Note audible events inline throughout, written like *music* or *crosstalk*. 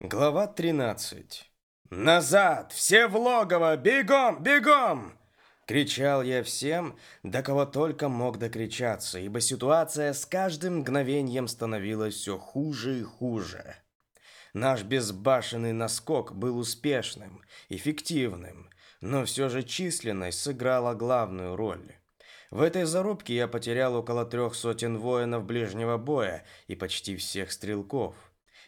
Глава 13. «Назад! Все в логово! Бегом! Бегом!» Кричал я всем, до кого только мог докричаться, ибо ситуация с каждым мгновением становилась все хуже и хуже. Наш безбашенный наскок был успешным, эффективным, но все же численность сыграла главную роль. В этой зарубке я потерял около трех сотен воинов ближнего боя и почти всех стрелков.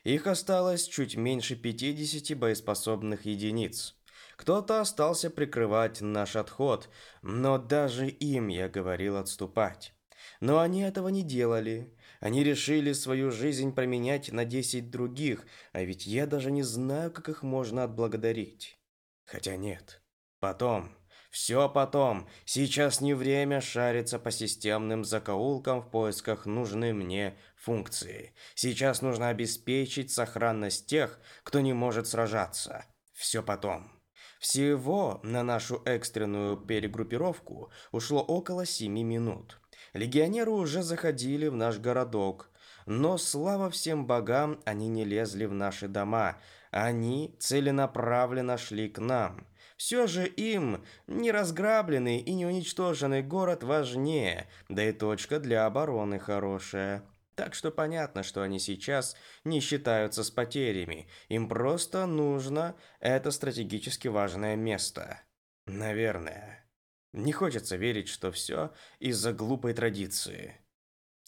Их осталось чуть меньше 50 боеспособных единиц. Кто-то остался прикрывать наш отход, но даже им я говорил отступать. Но они этого не делали. Они решили свою жизнь променять на 10 других, а ведь я даже не знаю, как их можно отблагодарить. Хотя нет. Потом. Все потом. Сейчас не время шариться по системным закоулкам в поисках нужной мне функции. Сейчас нужно обеспечить сохранность тех, кто не может сражаться. Все потом. Всего на нашу экстренную перегруппировку ушло около семи минут. Легионеры уже заходили в наш городок, но слава всем богам, они не лезли в наши дома. Они целенаправленно шли к нам. Все же им неразграбленный и неуничтоженный город важнее, да и точка для обороны хорошая. Так что понятно, что они сейчас не считаются с потерями. Им просто нужно это стратегически важное место. Наверное. Не хочется верить, что все из-за глупой традиции.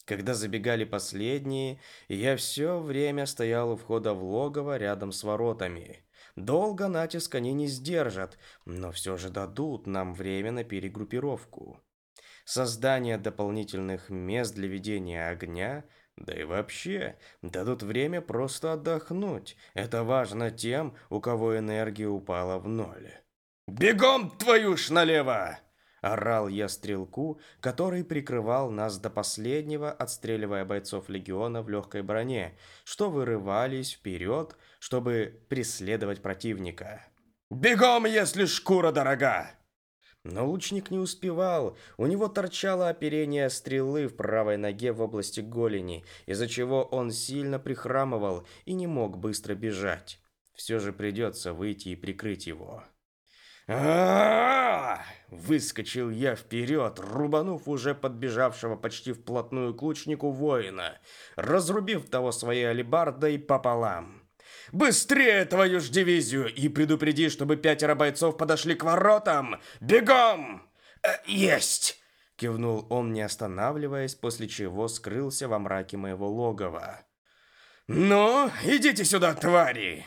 Когда забегали последние, я все время стоял у входа в логово рядом с воротами. Долго натиск они не сдержат, но все же дадут нам время на перегруппировку. Создание дополнительных мест для ведения огня, да и вообще, дадут время просто отдохнуть. Это важно тем, у кого энергия упала в ноль. «Бегом, твою ж налево!» Орал я стрелку, который прикрывал нас до последнего, отстреливая бойцов легиона в легкой броне, что вырывались вперед, чтобы преследовать противника. «Бегом, если шкура дорога!» Но лучник не успевал. У него торчало оперение стрелы в правой ноге в области голени, из-за чего он сильно прихрамывал и не мог быстро бежать. Все же придется выйти и прикрыть его а Выскочил я вперед, рубанув уже подбежавшего почти вплотную к лучнику воина, разрубив того своей алебардой пополам. «Быстрее твою ж дивизию и предупреди, чтобы пятеро бойцов подошли к воротам! Бегом!» э, «Есть!» — кивнул он, не останавливаясь, после чего скрылся во мраке моего логова. «Ну, идите сюда, твари!»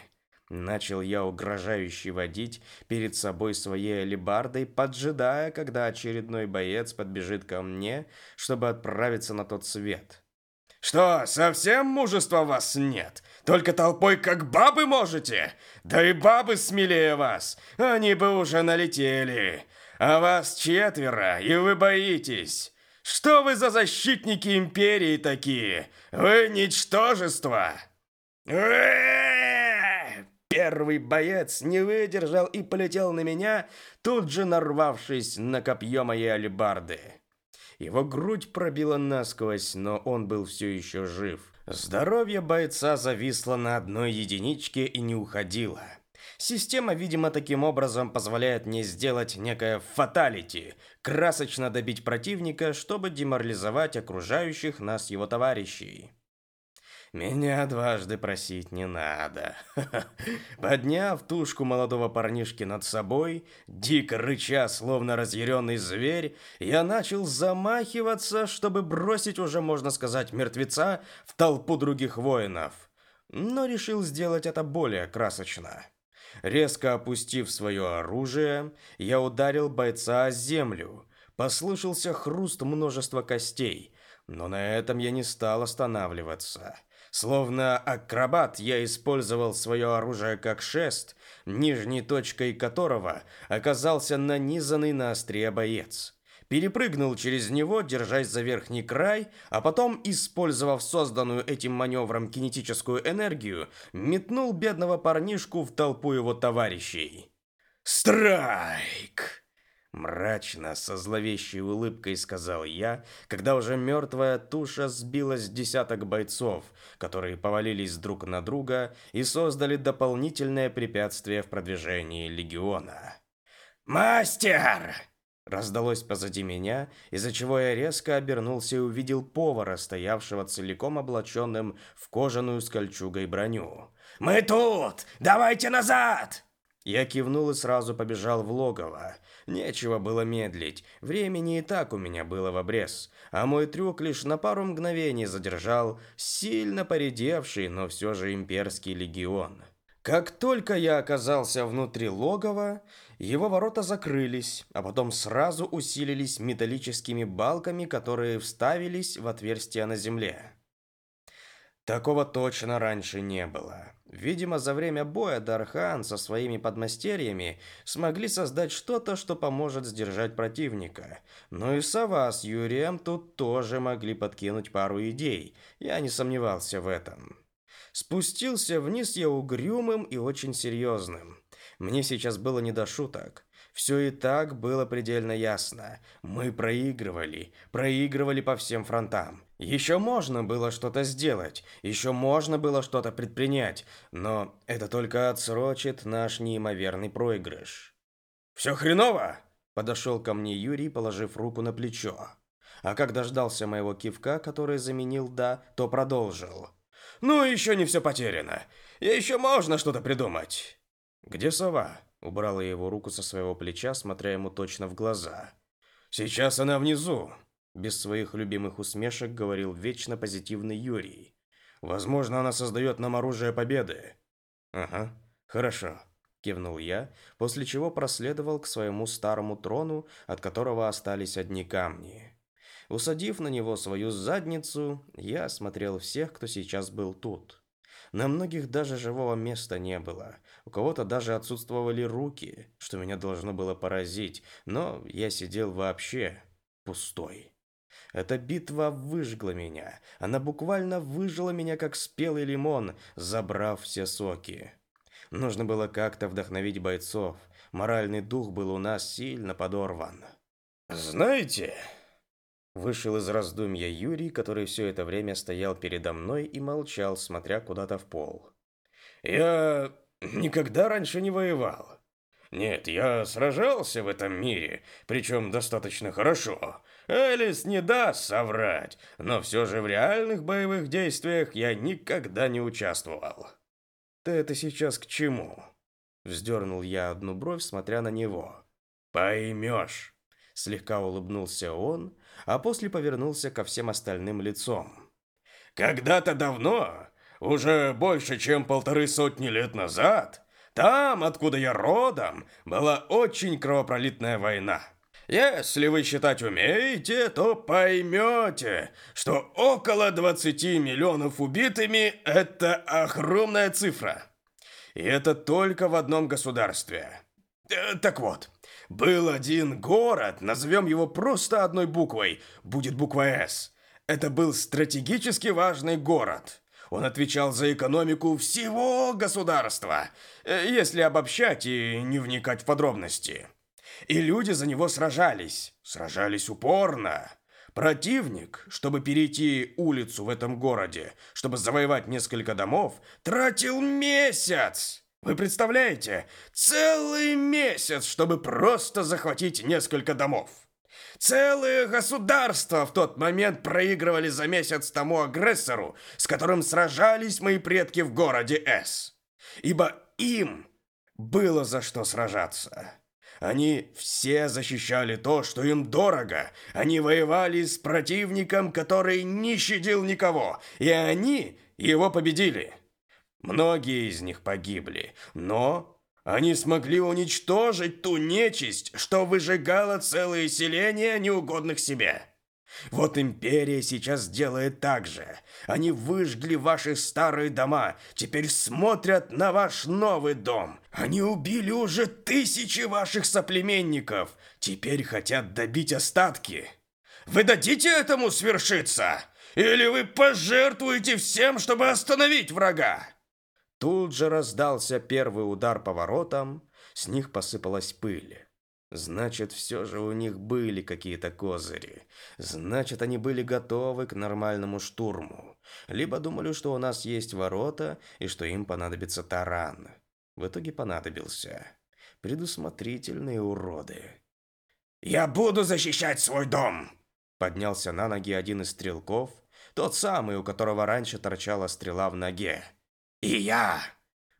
Начал я угрожающе водить перед собой своей алебардой, поджидая, когда очередной боец подбежит ко мне, чтобы отправиться на тот свет. «Что, совсем мужества вас нет? Только толпой как бабы можете? Да и бабы смелее вас, они бы уже налетели. А вас четверо, и вы боитесь. Что вы за защитники Империи такие? Вы ничтожество!» Первый боец не выдержал и полетел на меня, тут же нарвавшись на копье моей алебарды. Его грудь пробила насквозь, но он был все еще жив. Здоровье бойца зависло на одной единичке и не уходило. Система, видимо, таким образом позволяет мне сделать некое фаталити, красочно добить противника, чтобы деморализовать окружающих нас его товарищей. Меня дважды просить не надо. *laughs* Подняв тушку молодого парнишки над собой, дико рыча, словно разъяренный зверь, я начал замахиваться, чтобы бросить уже, можно сказать, мертвеца в толпу других воинов. Но решил сделать это более красочно. Резко опустив свое оружие, я ударил бойца о землю. Послышался хруст множества костей, но на этом я не стал останавливаться. Словно акробат, я использовал свое оружие как шест, нижней точкой которого оказался нанизанный на острие боец. Перепрыгнул через него, держась за верхний край, а потом, использовав созданную этим маневром кинетическую энергию, метнул бедного парнишку в толпу его товарищей. «Страйк!» Мрачно, со зловещей улыбкой сказал я, когда уже мертвая туша сбила с десяток бойцов, которые повалились друг на друга и создали дополнительное препятствие в продвижении легиона. «Мастер!» Раздалось позади меня, из-за чего я резко обернулся и увидел повара, стоявшего целиком облаченным в кожаную с кольчугой броню. «Мы тут! Давайте назад!» Я кивнул и сразу побежал в логово. Нечего было медлить, времени и так у меня было в обрез, а мой трюк лишь на пару мгновений задержал сильно поредевший, но все же имперский легион. Как только я оказался внутри логова, его ворота закрылись, а потом сразу усилились металлическими балками, которые вставились в отверстия на земле. Такого точно раньше не было. Видимо, за время боя Дархан со своими подмастерьями смогли создать что-то, что поможет сдержать противника. Но и Сова с Юрием тут тоже могли подкинуть пару идей. Я не сомневался в этом. Спустился вниз я угрюмым и очень серьезным. Мне сейчас было не до шуток. Все и так было предельно ясно. Мы проигрывали, проигрывали по всем фронтам. Еще можно было что-то сделать, еще можно было что-то предпринять, но это только отсрочит наш неимоверный проигрыш. «Все хреново!» – подошел ко мне Юрий, положив руку на плечо. А как дождался моего кивка, который заменил «да», то продолжил. «Ну, еще не все потеряно. Еще можно что-то придумать». «Где сова?» – убрала его руку со своего плеча, смотря ему точно в глаза. «Сейчас она внизу», без своих любимых усмешек говорил вечно позитивный Юрий. Возможно, она создает нам оружие победы. Ага, хорошо, кивнул я, после чего проследовал к своему старому трону, от которого остались одни камни. Усадив на него свою задницу, я осмотрел всех, кто сейчас был тут. На многих даже живого места не было. У кого-то даже отсутствовали руки, что меня должно было поразить, но я сидел вообще пустой. Эта битва выжгла меня. Она буквально выжила меня, как спелый лимон, забрав все соки. Нужно было как-то вдохновить бойцов. Моральный дух был у нас сильно подорван. «Знаете...» Вышел из раздумья Юрий, который все это время стоял передо мной и молчал, смотря куда-то в пол. «Я никогда раньше не воевал. Нет, я сражался в этом мире, причем достаточно хорошо. Элис не даст соврать, но все же в реальных боевых действиях я никогда не участвовал. Ты это сейчас к чему? Вздернул я одну бровь, смотря на него. Поймешь. Слегка улыбнулся он, а после повернулся ко всем остальным лицом. Когда-то давно, уже больше чем полторы сотни лет назад, там, откуда я родом, была очень кровопролитная война. Если вы считать умеете, то поймете, что около 20 миллионов убитыми – это огромная цифра. И это только в одном государстве. Э, так вот, был один город, назовем его просто одной буквой, будет буква «С». Это был стратегически важный город. Он отвечал за экономику всего государства, э, если обобщать и не вникать в подробности. И люди за него сражались. Сражались упорно. Противник, чтобы перейти улицу в этом городе, чтобы завоевать несколько домов, тратил месяц. Вы представляете? Целый месяц, чтобы просто захватить несколько домов. Целые государства в тот момент проигрывали за месяц тому агрессору, с которым сражались мои предки в городе С. Ибо им было за что сражаться. Они все защищали то, что им дорого. Они воевали с противником, который не щадил никого, и они его победили. Многие из них погибли, но они смогли уничтожить ту нечисть, что выжигала целые селения неугодных себе. Вот империя сейчас делает так же. Они выжгли ваши старые дома, теперь смотрят на ваш новый дом. Они убили уже тысячи ваших соплеменников, теперь хотят добить остатки. Вы дадите этому свершиться? Или вы пожертвуете всем, чтобы остановить врага? Тут же раздался первый удар по воротам, с них посыпалась пыль. Значит, все же у них были какие-то козыри. Значит, они были готовы к нормальному штурму. Либо думали, что у нас есть ворота и что им понадобится таран. В итоге понадобился. Предусмотрительные уроды. «Я буду защищать свой дом!» Поднялся на ноги один из стрелков, тот самый, у которого раньше торчала стрела в ноге. «И я!»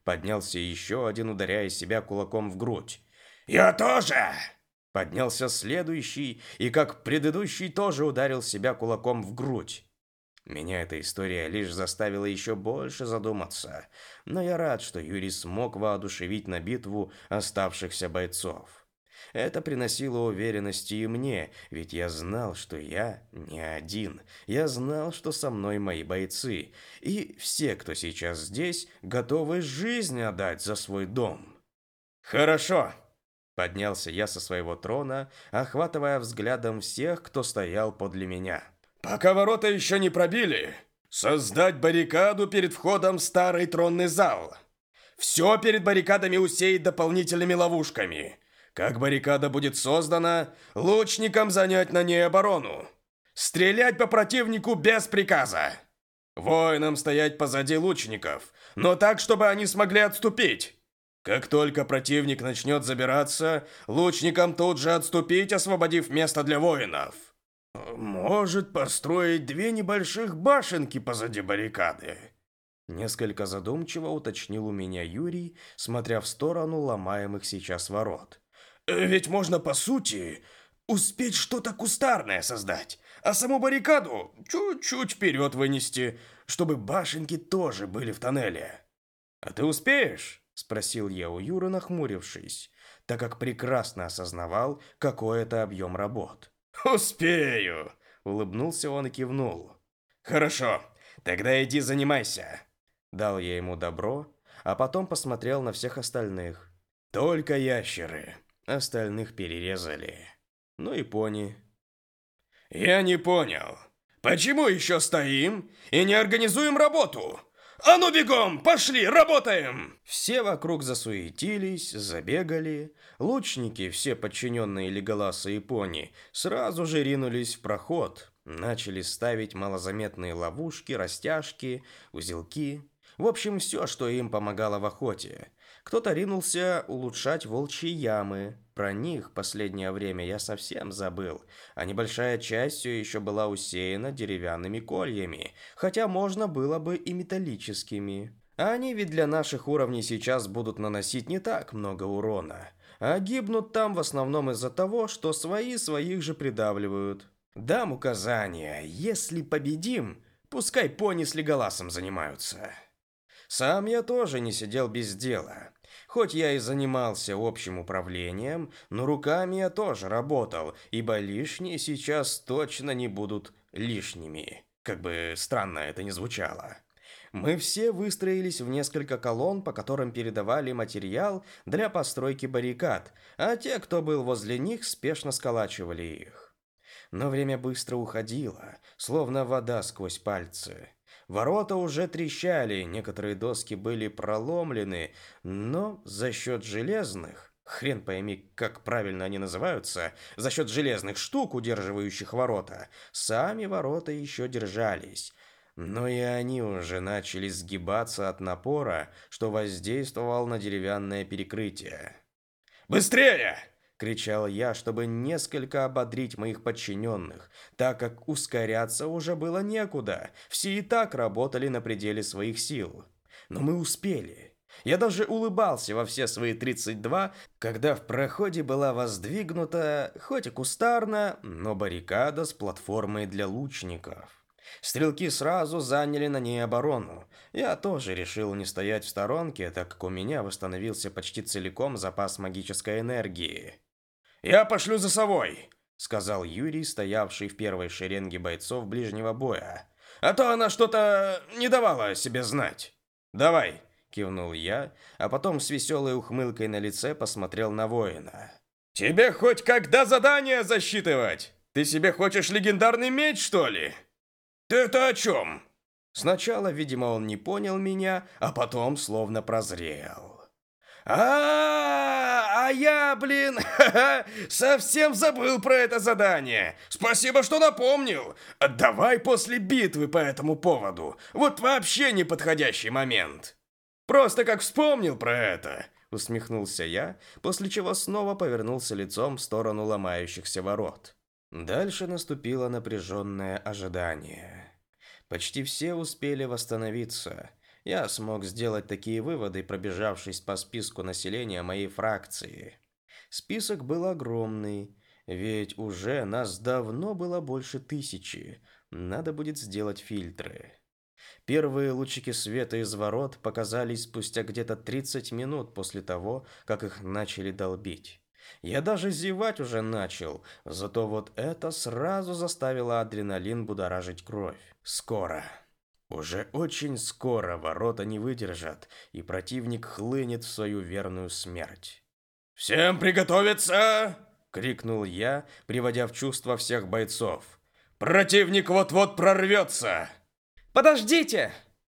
Поднялся еще один, ударяя себя кулаком в грудь. «Я тоже!» Поднялся следующий, и как предыдущий тоже ударил себя кулаком в грудь. Меня эта история лишь заставила еще больше задуматься, но я рад, что Юрий смог воодушевить на битву оставшихся бойцов. Это приносило уверенности и мне, ведь я знал, что я не один. Я знал, что со мной мои бойцы, и все, кто сейчас здесь, готовы жизнь отдать за свой дом. Хорошо, поднялся я со своего трона, охватывая взглядом всех, кто стоял подле меня. Пока ворота еще не пробили, создать баррикаду перед входом в старый тронный зал. Все перед баррикадами усеять дополнительными ловушками. Как баррикада будет создана, лучникам занять на ней оборону. Стрелять по противнику без приказа. Воинам стоять позади лучников, но так, чтобы они смогли отступить. Как только противник начнет забираться, лучникам тут же отступить, освободив место для воинов. Может построить две небольших башенки позади баррикады. Несколько задумчиво уточнил у меня Юрий, смотря в сторону ломаемых сейчас ворот. Ведь можно, по сути, успеть что-то кустарное создать, а саму баррикаду чуть-чуть вперед вынести, чтобы башенки тоже были в тоннеле. «А ты успеешь?» – спросил я у Юры, нахмурившись, так как прекрасно осознавал, какой это объем работ. «Успею!» – улыбнулся он и кивнул. «Хорошо, тогда иди занимайся!» Дал я ему добро, а потом посмотрел на всех остальных. «Только ящеры!» Остальных перерезали. Ну и пони. Я не понял. Почему еще стоим и не организуем работу? А ну бегом, пошли, работаем! Все вокруг засуетились, забегали. Лучники, все подчиненные Леголаса и пони, сразу же ринулись в проход. Начали ставить малозаметные ловушки, растяжки, узелки. В общем, все, что им помогало в охоте. Кто-то ринулся улучшать волчьи ямы. Про них последнее время я совсем забыл, а небольшая часть еще была усеяна деревянными кольями, хотя можно было бы и металлическими. Они ведь для наших уровней сейчас будут наносить не так много урона, а гибнут там в основном из-за того, что свои своих же придавливают. Дам указания, если победим, пускай пони с Леголасом занимаются. Сам я тоже не сидел без дела. Хоть я и занимался общим управлением, но руками я тоже работал, ибо лишние сейчас точно не будут лишними. Как бы странно это ни звучало. Мы все выстроились в несколько колонн, по которым передавали материал для постройки баррикад, а те, кто был возле них, спешно сколачивали их. Но время быстро уходило, словно вода сквозь пальцы. Ворота уже трещали, некоторые доски были проломлены, но за счет железных, хрен пойми, как правильно они называются, за счет железных штук, удерживающих ворота, сами ворота еще держались. Но и они уже начали сгибаться от напора, что воздействовал на деревянное перекрытие. «Быстрее!» Кричал я, чтобы несколько ободрить моих подчиненных, так как ускоряться уже было некуда. Все и так работали на пределе своих сил. Но мы успели. Я даже улыбался во все свои 32, когда в проходе была воздвигнута, хоть и кустарно, но баррикада с платформой для лучников. Стрелки сразу заняли на ней оборону. Я тоже решил не стоять в сторонке, так как у меня восстановился почти целиком запас магической энергии. «Я пошлю за совой», — сказал Юрий, стоявший в первой шеренге бойцов ближнего боя. «А то она что-то не давала о себе знать». «Давай», — кивнул я, а потом с веселой ухмылкой на лице посмотрел на воина. «Тебе хоть когда задание засчитывать? Ты себе хочешь легендарный меч, что ли?» «Ты это о чем?» Сначала, видимо, он не понял меня, а потом словно прозрел. А, а я, блин, *laughs* совсем забыл про это задание. Спасибо, что напомнил. Давай после битвы по этому поводу. Вот вообще неподходящий момент. Просто как вспомнил про это, усмехнулся я, после чего снова повернулся лицом в сторону ломающихся ворот. Дальше наступило напряженное ожидание. Почти все успели восстановиться. Я смог сделать такие выводы, пробежавшись по списку населения моей фракции. Список был огромный, ведь уже нас давно было больше тысячи. Надо будет сделать фильтры. Первые лучики света из ворот показались спустя где-то 30 минут после того, как их начали долбить. Я даже зевать уже начал, зато вот это сразу заставило адреналин будоражить кровь. Скоро. Уже очень скоро ворота не выдержат, и противник хлынет в свою верную смерть. «Всем приготовиться!» — крикнул я, приводя в чувство всех бойцов. «Противник вот-вот прорвется!» «Подождите!»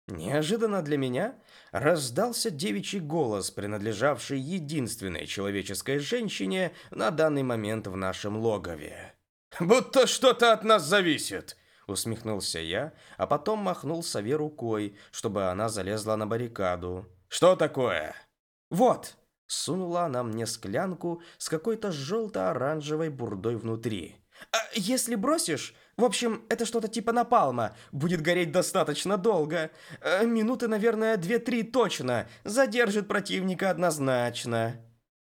Неожиданно для меня раздался девичий голос, принадлежавший единственной человеческой женщине на данный момент в нашем логове. «Будто что-то от нас зависит!» Усмехнулся я, а потом махнул сове рукой, чтобы она залезла на баррикаду. «Что такое?» «Вот!» Сунула она мне склянку с какой-то желто-оранжевой бурдой внутри. А если бросишь, в общем, это что-то типа напалма, будет гореть достаточно долго. А минуты, наверное, две-три точно. Задержит противника однозначно.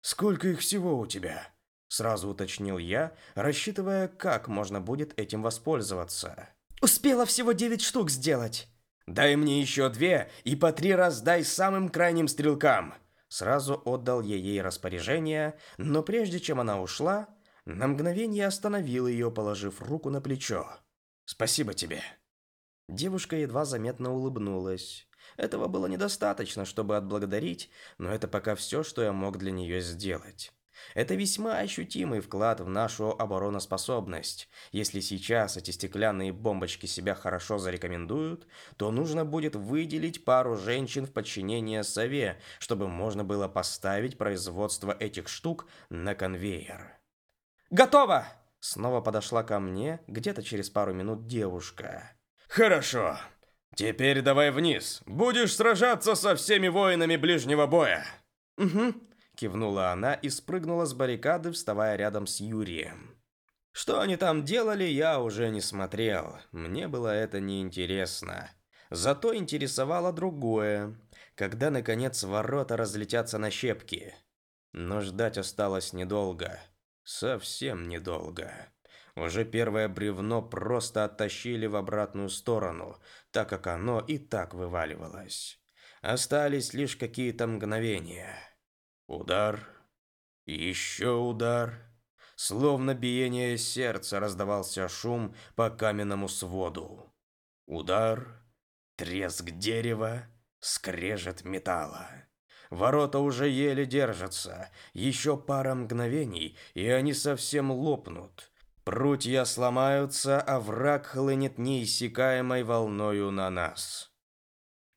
Сколько их всего у тебя? Сразу уточнил я, рассчитывая, как можно будет этим воспользоваться. Успела всего девять штук сделать. Дай мне еще две и по три раздай самым крайним стрелкам. Сразу отдал я ей распоряжение, но прежде чем она ушла, на мгновение остановил ее, положив руку на плечо. «Спасибо тебе». Девушка едва заметно улыбнулась. Этого было недостаточно, чтобы отблагодарить, но это пока все, что я мог для нее сделать. Это весьма ощутимый вклад в нашу обороноспособность. Если сейчас эти стеклянные бомбочки себя хорошо зарекомендуют, то нужно будет выделить пару женщин в подчинение сове, чтобы можно было поставить производство этих штук на конвейер. «Готово!» Снова подошла ко мне где-то через пару минут девушка. «Хорошо. Теперь давай вниз. Будешь сражаться со всеми воинами ближнего боя». «Угу», Кивнула она и спрыгнула с баррикады, вставая рядом с Юрием. Что они там делали, я уже не смотрел. Мне было это неинтересно. Зато интересовало другое. Когда, наконец, ворота разлетятся на щепки. Но ждать осталось недолго. Совсем недолго. Уже первое бревно просто оттащили в обратную сторону, так как оно и так вываливалось. Остались лишь какие-то мгновения. Удар. Еще удар. Словно биение сердца раздавался шум по каменному своду. Удар. Треск дерева. Скрежет металла. Ворота уже еле держатся. Еще пара мгновений, и они совсем лопнут. Прутья сломаются, а враг хлынет неиссякаемой волною на нас.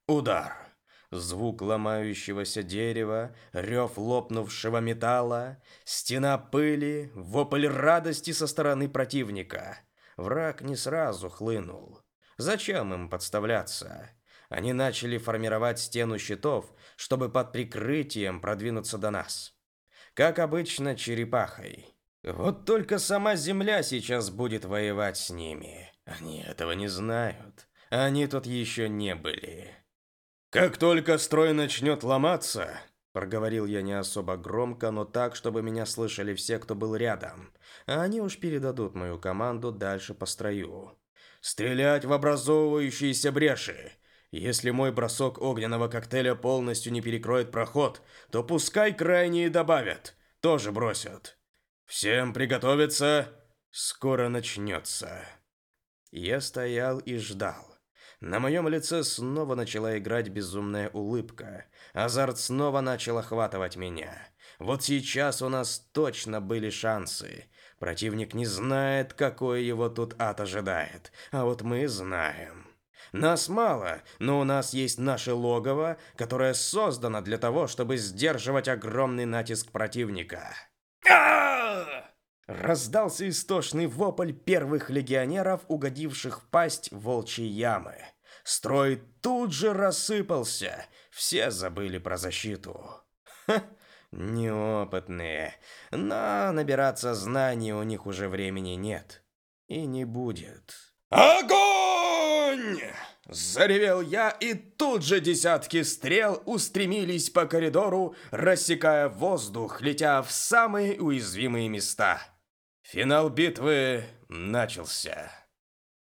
Удар. Звук ломающегося дерева, рев лопнувшего металла, стена пыли, вопль радости со стороны противника. Враг не сразу хлынул. Зачем им подставляться? Они начали формировать стену щитов, чтобы под прикрытием продвинуться до нас. Как обычно, черепахой. Вот только сама земля сейчас будет воевать с ними. Они этого не знают. Они тут еще не были. «Как только строй начнет ломаться», – проговорил я не особо громко, но так, чтобы меня слышали все, кто был рядом, а они уж передадут мою команду дальше по строю. «Стрелять в образовывающиеся бреши. Если мой бросок огненного коктейля полностью не перекроет проход, то пускай крайние добавят, тоже бросят. Всем приготовиться, скоро начнется». Я стоял и ждал. На моем лице снова начала играть безумная улыбка. Азарт снова начал охватывать меня. Вот сейчас у нас точно были шансы. Противник не знает, какой его тут ад ожидает, а вот мы знаем. Нас мало, но у нас есть наше логово, которое создано для того, чтобы сдерживать огромный натиск противника. Раздался истошный вопль первых легионеров, угодивших в пасть волчьей ямы. Строй тут же рассыпался. Все забыли про защиту. Ха, неопытные. Но набираться знаний у них уже времени нет. И не будет. «Огонь!» Заревел я, и тут же десятки стрел устремились по коридору, рассекая воздух, летя в самые уязвимые места. Финал битвы начался.